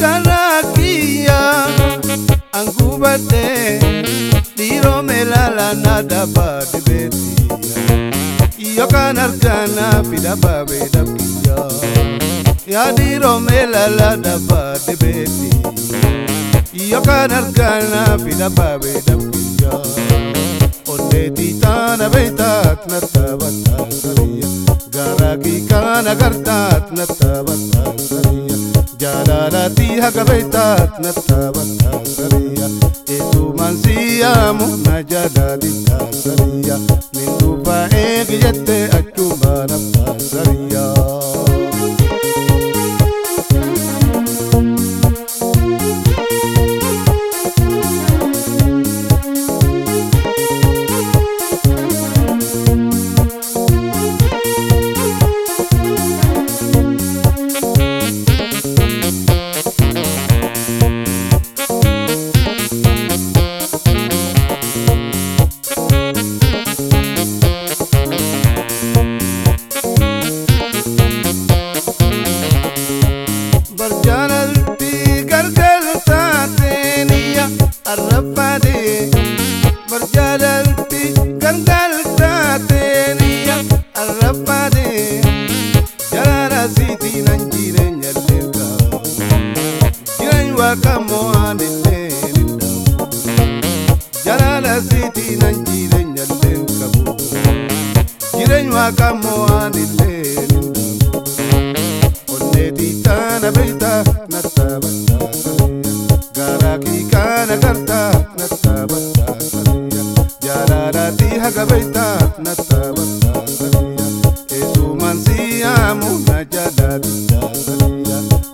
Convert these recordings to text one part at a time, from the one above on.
kanakia angubate diromelala nadabadibetia yokan arkana pidababedabkiya yadiromelala dabadibetia yokan arkana pidababedabkiya ondeti tana beitat natabatasaria garaki kana gartat natabatasari Barati hakabaita natava tasaria. Etu mansia mu najada di ek jette. namu naja dabida dabida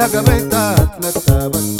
a gaveta, na tábua.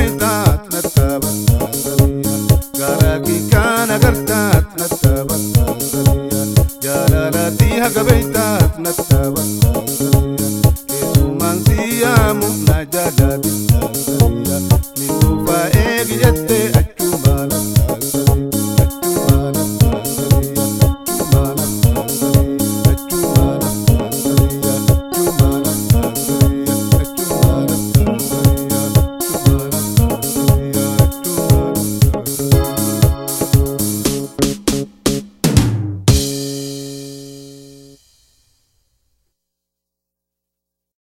lalatiha gabaytaas natabaqaasaya keetumaan